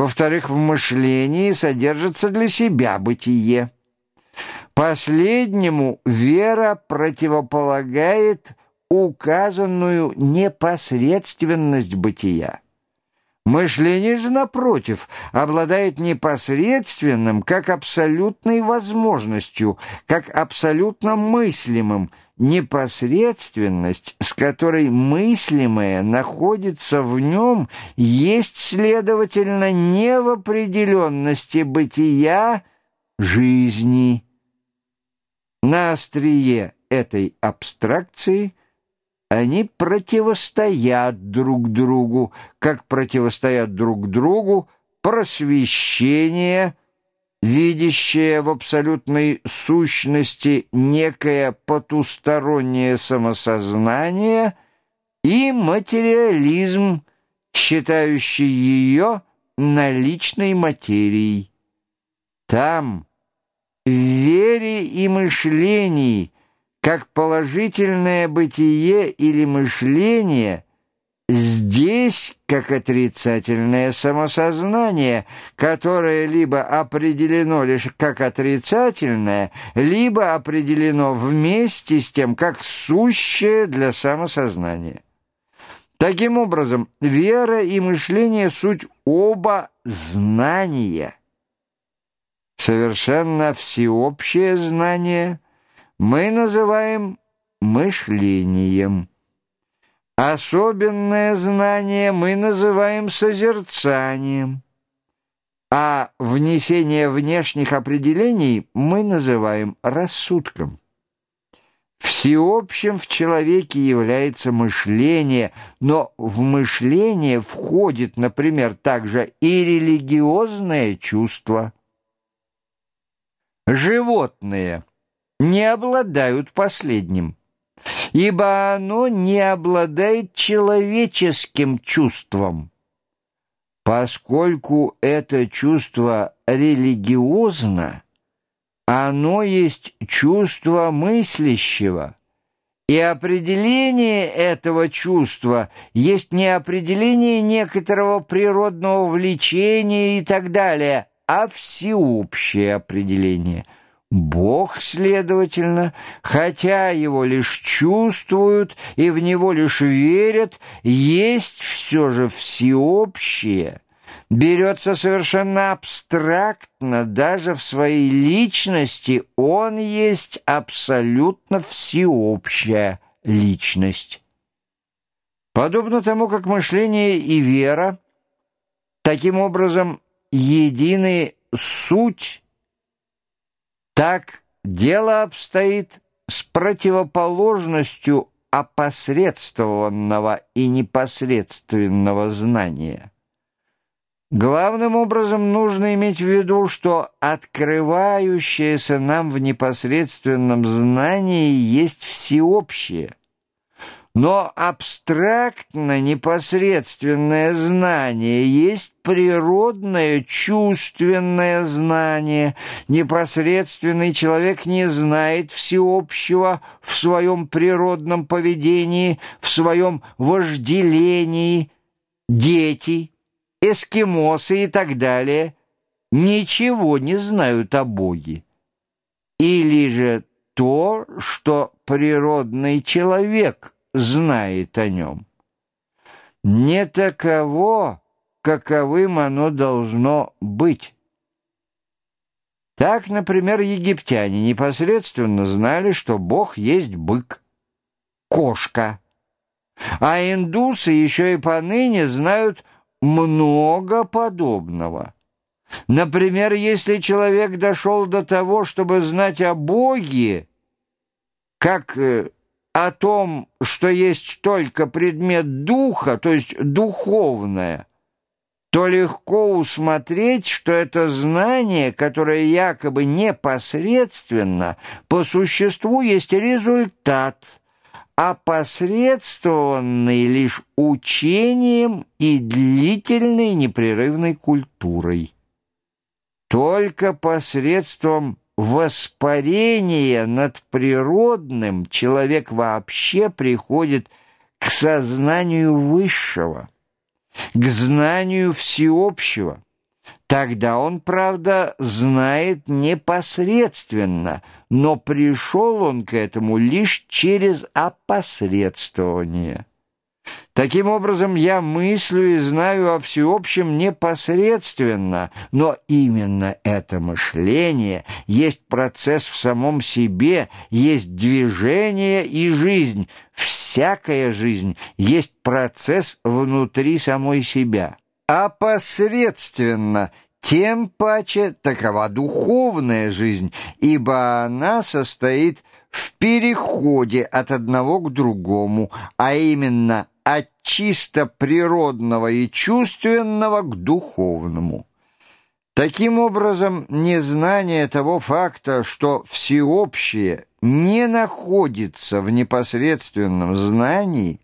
Во-вторых, в мышлении содержится для себя бытие. Последнему вера противополагает указанную непосредственность бытия. Мышление же, напротив, обладает непосредственным, как абсолютной возможностью, как абсолютно мыслимым, непосредственность, с которой мыслимое находится в нем, есть, следовательно, не в определенности бытия жизни. На острие этой абстракции – они противостоят друг другу, как противостоят друг другу просвещение, видящее в абсолютной сущности некое потустороннее самосознание, и материализм, считающий ее наличной материей. Там, в вере и мышлении – как положительное бытие или мышление, здесь как отрицательное самосознание, которое либо определено лишь как отрицательное, либо определено вместе с тем как сущее для самосознания. Таким образом, вера и мышление – суть оба знания. Совершенно всеобщее знание – мы называем мышлением. Особенное знание мы называем созерцанием, а внесение внешних определений мы называем рассудком. Всеобщим в человеке является мышление, но в мышление входит, например, также и религиозное чувство. Животные – не обладают последним, ибо оно не обладает человеческим чувством. Поскольку это чувство религиозно, оно есть чувство мыслящего, и определение этого чувства есть не определение некоторого природного влечения и так далее, а всеобщее определение – Бог, следовательно, хотя его лишь чувствуют и в него лишь верят, есть все же всеобщее, берется совершенно абстрактно, даже в своей личности он есть абсолютно всеобщая личность. Подобно тому, как мышление и вера, таким образом, едины суть так дело обстоит с противоположностью опосредствованного и непосредственного знания. Главным образом нужно иметь в виду, что открывающееся нам в непосредственном знании есть всеобщее – но абстрактно непосредственное знание есть природное чувственное знание. Непосредственный человек не знает всеобщего в своем природном поведении, в своем вожделении. Дети, эскимосы и так далее ничего не знают о Боге. Или же то, что природный человек – знает о нем. Не таково, каковым оно должно быть. Так, например, египтяне непосредственно знали, что Бог есть бык, кошка. А индусы еще и поныне знают много подобного. Например, если человек дошел до того, чтобы знать о Боге, как э, о том, что есть только предмет духа, то есть духовное, то легко усмотреть, что это знание, которое якобы непосредственно, по существу есть результат, опосредствованный лишь учением и длительной непрерывной культурой. Только посредством воспарения над природным человек вообще приходит к сознанию высшего, к знанию всеобщего, Тогда он, правда, знает непосредственно, но пришел он к этому лишь через опосредствование. Таким образом, я мыслю и знаю о всеобщем непосредственно, но именно это мышление есть процесс в самом себе, есть движение и жизнь. Всякая жизнь есть процесс внутри самой себя. Опосредственно тем паче такова духовная жизнь, ибо она состоит в переходе от одного к другому, а именно от чисто природного и чувственного к духовному. Таким образом, незнание того факта, что всеобщее не находится в непосредственном знании,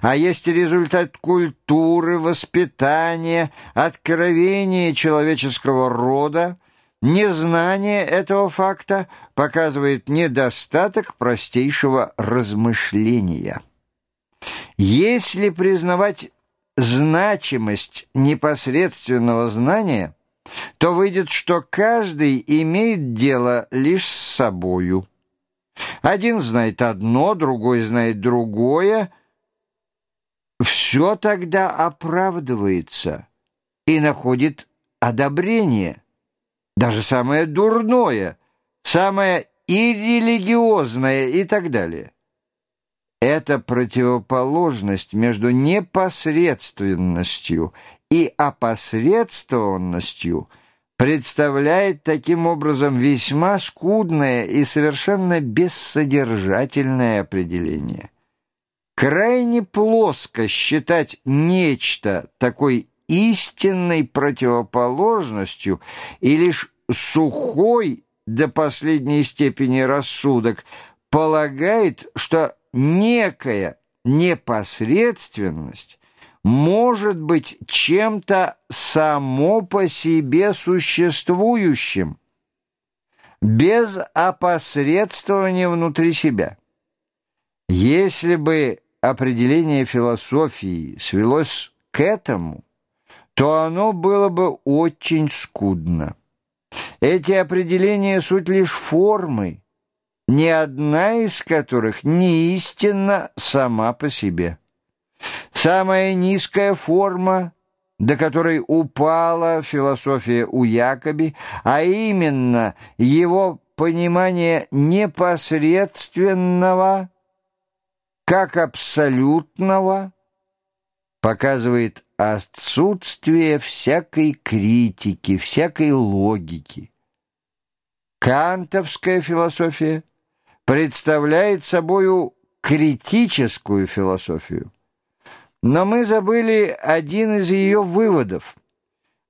а есть результат культуры, воспитания, откровения человеческого рода, незнание этого факта показывает недостаток простейшего размышления. Если признавать значимость непосредственного знания, то выйдет, что каждый имеет дело лишь с собою. Один знает одно, другой знает другое. Все тогда оправдывается и находит одобрение. Даже самое дурное, самое иррелигиозное и так далее. Это противоположность между непосредственностью и опосредствованностью представляет таким образом весьма скудное и совершенно бессодержательное определение. Крайне плоско считать нечто такой истинной противоположностью и лишь сухой до последней степени рассудок полагает, что некая непосредственность может быть чем-то само по себе существующим, без опосредствования внутри себя. Если бы определение философии свелось к этому, то оно было бы очень скудно. Эти определения суть лишь формы, ни одна из которых не истинна сама по себе. Самая низкая форма, до которой упала философия у Якоби, а именно его понимание непосредственного как абсолютного, показывает отсутствие всякой критики, всякой логики. Кантовская философия – представляет собою критическую философию. Но мы забыли один из ее выводов.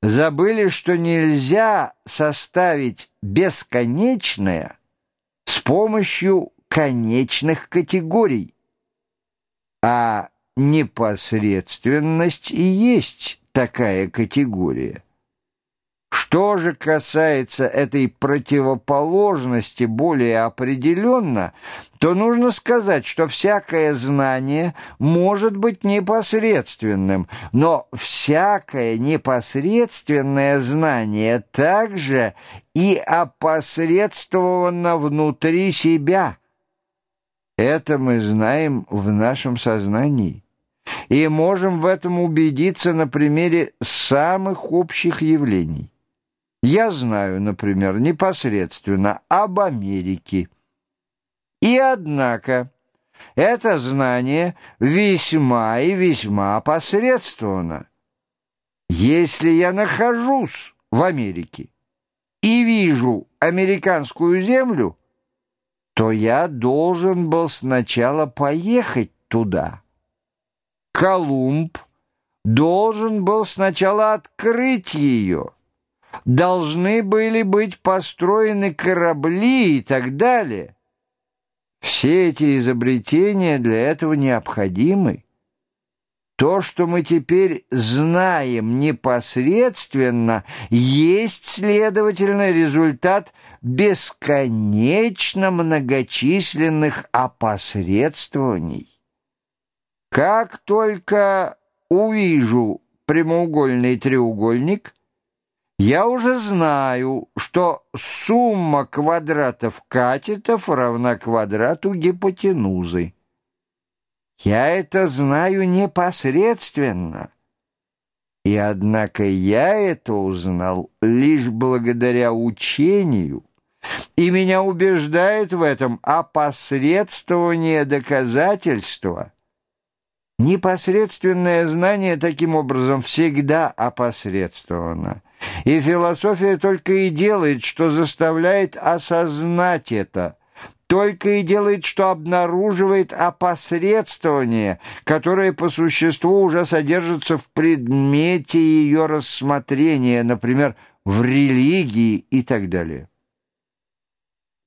Забыли, что нельзя составить бесконечное с помощью конечных категорий. А непосредственность и есть такая категория. Что же касается этой противоположности более определенно, то нужно сказать, что всякое знание может быть непосредственным, но всякое непосредственное знание также и опосредствовано внутри себя. Это мы знаем в нашем сознании и можем в этом убедиться на примере самых общих явлений. Я знаю, например, непосредственно об Америке. И однако это знание весьма и весьма посредственно. Если я нахожусь в Америке и вижу американскую землю, то я должен был сначала поехать туда. Колумб должен был сначала открыть ее должны были быть построены корабли и так далее. Все эти изобретения для этого необходимы. То, что мы теперь знаем непосредственно, есть, следовательно, результат бесконечно многочисленных опосредствований. Как только увижу прямоугольный треугольник – Я уже знаю, что сумма квадратов катетов равна квадрату гипотенузы. Я это знаю непосредственно. И однако я это узнал лишь благодаря учению, и меня убеждает в этом опосредствование доказательства. Непосредственное знание таким образом всегда опосредствовано. И философия только и делает, что заставляет осознать это, только и делает, что обнаруживает опосредствование, которое по существу уже содержится в предмете ее рассмотрения, например, в религии и так далее.